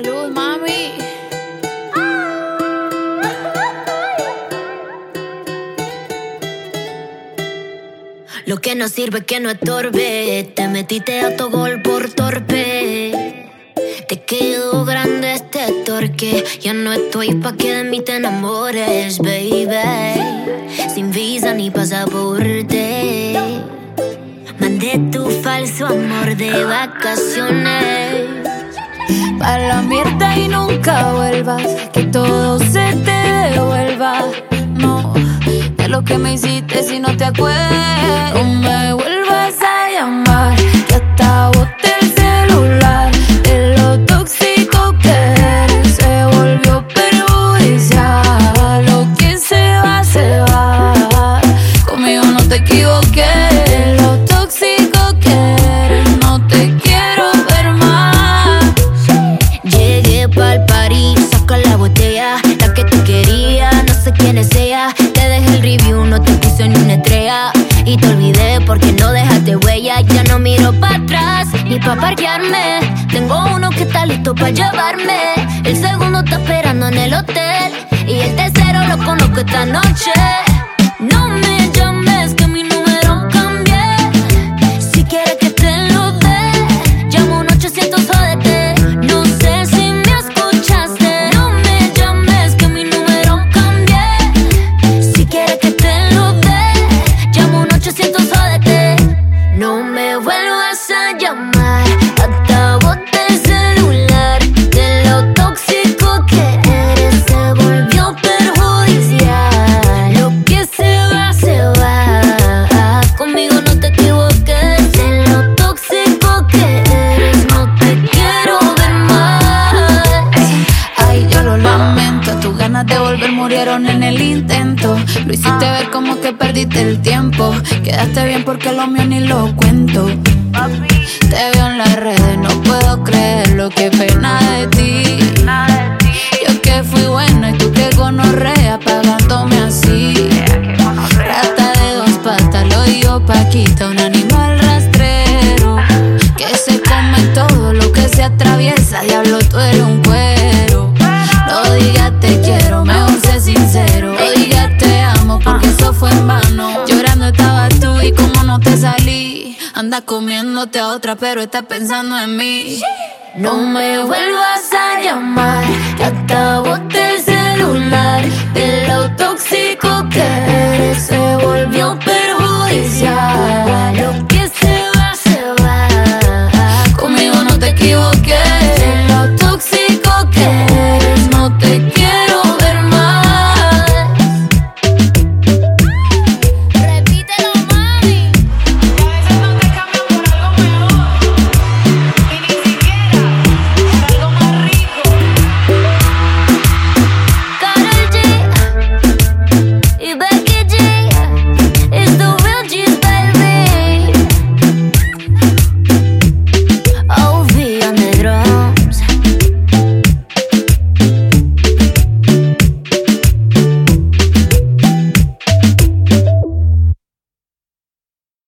Salud, mami. Lo que no sirve que no estorbe. Te metiste a tu gol por torpe. Te quedó grande este torque. Ya no estoy pa' que de mí te enamores, baby. Sin visa ni pasaporte. Mandé tu falso amor de vacaciones. Pa' Que todo se te devuelva. No, de lo que me hiciste si no te acuerdas. No me vuelvas la que te quería, no sé quién es ella. Te dejé el review, no te puse ni una estrella. Y te olvidé porque no dejaste huella. Ya no miro para atrás ni pa' parquearme. Tengo uno que está listo para llevarme. El segundo está esperando en el hotel. Y el tercero lo conozco esta noche. No me murieron en el intento. Lo hiciste ver como que perdiste el tiempo. Quedaste bien porque lo mío ni lo cuento. Te veo en las redes, no puedo creer lo que Anda comiéndote a otra, pero estás pensando en mí. No me vuelvas a llamar, hasta boté el celular. De lo